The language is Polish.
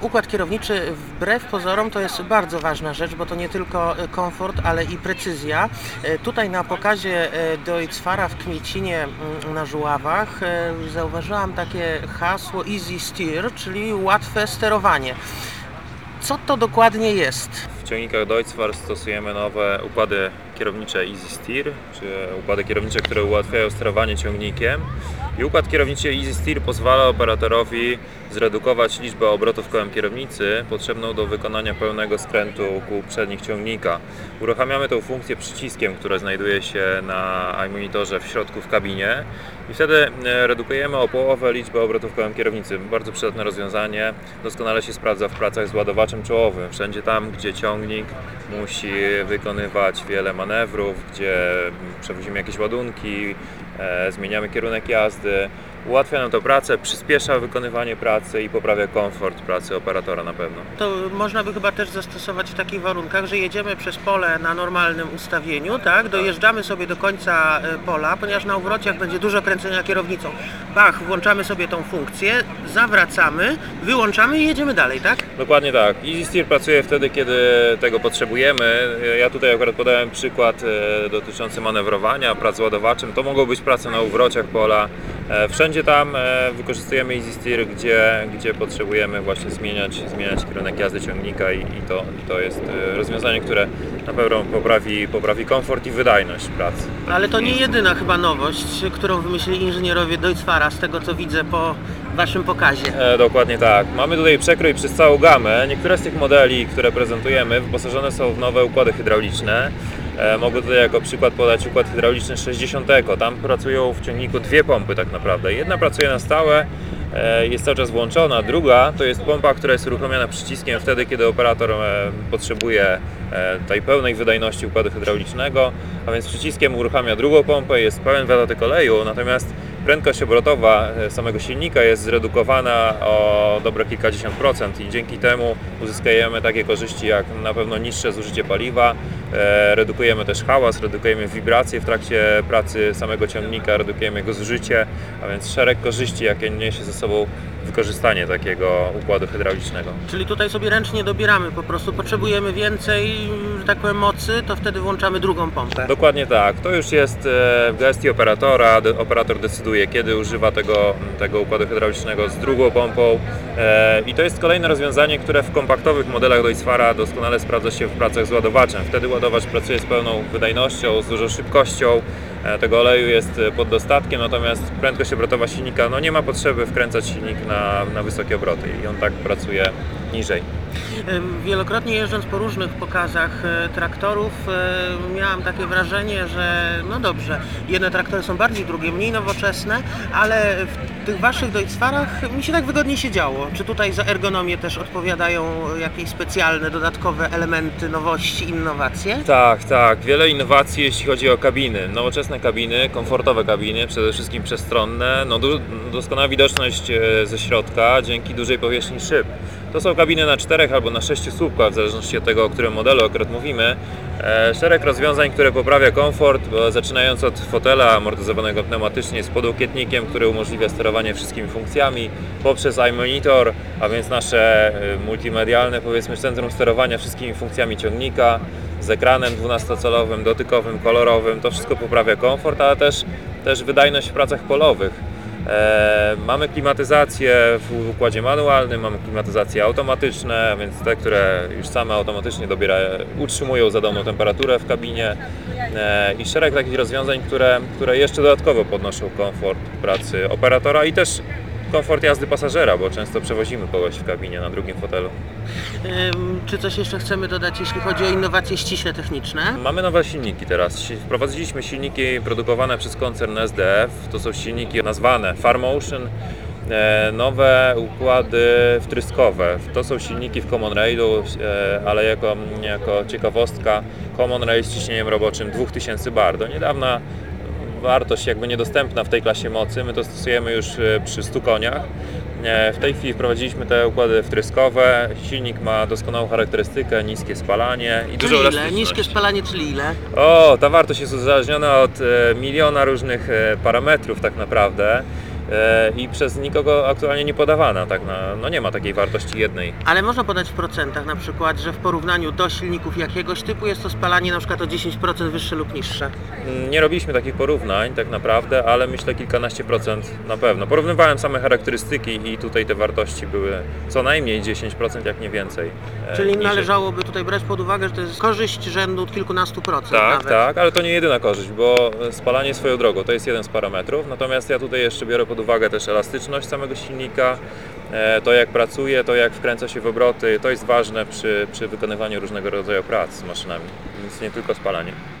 Układ kierowniczy wbrew pozorom to jest bardzo ważna rzecz, bo to nie tylko e, komfort, ale i precyzja. E, Tutaj na pokazie e, Deutzfara w Kmiecinie mm, na Żuławach zauważyłam takie hasło Easy Steer, czyli łatwe sterowanie. Co to dokładnie jest? Ciągnikach Deutzfahr stosujemy nowe układy kierownicze Easy Steer, czy układy kierownicze, które ułatwiają sterowanie ciągnikiem. I układ kierowniczy Easy Steer pozwala operatorowi zredukować liczbę obrotów kołem kierownicy potrzebną do wykonania pełnego skrętu kół przednich ciągnika. Uruchamiamy tę funkcję przyciskiem, który znajduje się na iMonitorze w środku w kabinie i wtedy e, redukujemy o połowę liczbę obrotów kołem kierownicy. Bardzo przydatne rozwiązanie, doskonale się sprawdza w pracach z ładowaczem czołowym. Wszędzie tam, gdzie ciągnik musi wykonywać wiele manewrów, gdzie przewozimy jakieś ładunki, e, zmieniamy kierunek jazdy. Ułatwia nam to pracę, przyspiesza wykonywanie pracy i poprawia komfort pracy operatora na pewno. To można by chyba też zastosować w takich warunkach, że jedziemy przez pole na normalnym ustawieniu, tak? Dojeżdżamy sobie do końca e, pola, ponieważ na uwrociach będzie dużo kręcenia kierownicą. Bach, włączamy sobie tą funkcję, zawracamy, wyłączamy i jedziemy dalej, tak? Dokładnie tak. Easy Steer pracuje wtedy, kiedy tego potrzebujemy. Ja tutaj akurat podałem przykład e, dotyczący manewrowania, prac z ładowaczem. To mogą być prace na uwrociach pola. E, Wszędzie tam e, wykorzystujemy Easy Steer, gdzie, gdzie potrzebujemy właśnie zmieniać, zmieniać kierunek jazdy ciągnika i, i, to, i to jest e, rozwiązanie, które na pewno poprawi, poprawi komfort i wydajność pracy. Ale to nie jedyna chyba nowość, którą wymyślili inżynierowie Deutzfara, z tego co widzę po waszym pokazie. E, dokładnie tak. Mamy tutaj przekrój przez całą gamę. Niektóre z tych modeli, które prezentujemy, wyposażone są w nowe układy hydrauliczne. E, mogę tutaj jako przykład podać układ hydrauliczny 60 Eco. Tam pracują w ciągniku dwie pompy tak naprawdę. Jedna pracuje na stałe, e, jest cały czas włączona. Druga to jest pompa, która jest uruchomiona przyciskiem wtedy, kiedy operator e, potrzebuje tej pełnej wydajności układu hydraulicznego, a więc przyciskiem uruchamia drugą pompę, jest pełen wydatek oleju, natomiast prędkość obrotowa samego silnika jest zredukowana o dobre kilkadziesiąt procent i dzięki temu uzyskujemy takie korzyści jak na pewno niższe zużycie paliwa, redukujemy też hałas, redukujemy wibracje w trakcie pracy samego ciągnika, redukujemy jego zużycie, a więc szereg korzyści, jakie niesie ze sobą wykorzystanie takiego układu hydraulicznego. Czyli tutaj sobie ręcznie dobieramy, po prostu potrzebujemy więcej, że tak powiem, mocy, to wtedy włączamy drugą pompę. Dokładnie tak. To już jest e, w gestii operatora. Operator decyduje, kiedy używa tego, tego układu hydraulicznego z drugą pompą. E, I to jest kolejne rozwiązanie, które w kompaktowych modelach Deutzfara doskonale sprawdza się w pracach z ładowaczem. Wtedy pracuje z pełną wydajnością, z dużą szybkością. E, Tego oleju jest e, pod dostatkiem, natomiast prędkość obrotowa silnika no nie ma potrzeby wkręcać silnik na, na wysokie obroty i on tak pracuje niżej. Wielokrotnie jeżdżąc po różnych pokazach e, traktorów, e, miałam takie wrażenie, że no dobrze, jedne traktory są bardziej, drugie mniej nowoczesne, ale w tych waszych Deutzfarach mi się tak wygodnie siedziało. Czy tutaj za ergonomię też odpowiadają jakieś specjalne, dodatkowe elementy, nowości, innowacje? Tak, tak. Wiele innowacji, jeśli chodzi o kabiny. Nowoczesne kabiny, komfortowe kabiny, przede wszystkim przestronne. No, doskonała widoczność e, ze środka dzięki dużej powierzchni szyb. To są kabiny na czterech albo na sześciu słupkach, w zależności od tego, o którym modelu akurat mówimy. E, szereg rozwiązań, które poprawia komfort, zaczynając od fotela amortyzowanego pneumatycznie z podłokietnikiem, który umożliwia sterowanie wszystkimi funkcjami, poprzez iMonitor, a więc nasze e, multimedialne, powiedzmy, centrum sterowania wszystkimi funkcjami ciągnika, z ekranem 12-calowym, dotykowym, kolorowym. To wszystko poprawia komfort, ale też, też wydajność w pracach polowych. E, mamy klimatyzację w układzie manualnym, mamy klimatyzacje automatyczne, więc te, które już same automatycznie dobiera, utrzymują zadowoloną temperaturę w kabinie e, i szereg takich rozwiązań, które, które jeszcze dodatkowo podnoszą komfort pracy operatora i też komfort jazdy pasażera, bo często przewozimy kogoś w kabinie na drugim fotelu. Czy coś jeszcze chcemy dodać, jeśli chodzi o innowacje ściśle techniczne? Mamy nowe silniki teraz. Wprowadziliśmy silniki produkowane przez koncern SDF. To są silniki nazwane Farmotion. E, Nowe układy wtryskowe. To są silniki w Common Railu, e, ale jako, jako ciekawostka Common Rail z ciśnieniem roboczym 2000 bar. Do niedawna wartość jakby niedostępna w tej klasie mocy. My to stosujemy już e, przy 100 koniach. E, W tej chwili wprowadziliśmy te układy wtryskowe. Silnik ma doskonałą charakterystykę, niskie spalanie i Czyli ile? Niskie spalanie, czyli ile? O, ta wartość jest uzależniona od e, miliona różnych parametrów tak naprawdę. E, i przez nikogo aktualnie nie podawana. Tak na, no nie ma takiej wartości jednej. Ale można podać w procentach na przykład, że w porównaniu do silników jakiegoś typu jest to spalanie na przykład o 10% wyższe lub niższe. Mm, Nie robiliśmy takich porównań tak naprawdę, ale myślę kilkanaście procent na pewno. Porównywałem same charakterystyki i tutaj te wartości były co najmniej 10%, jak nie więcej. e, Czyli niżej. należałoby tutaj brać pod uwagę, że to jest korzyść rzędu kilkunastu procent Tak, nawet. tak, ale to nie jedyna korzyść, bo spalanie swoją drogą to jest jeden z parametrów, natomiast ja tutaj jeszcze biorę pod uwagę też elastyczność samego silnika, e, to jak pracuje, to jak wkręca się w obroty, to jest ważne przy, przy wykonywaniu różnego rodzaju prac z maszynami, więc nie tylko spalanie.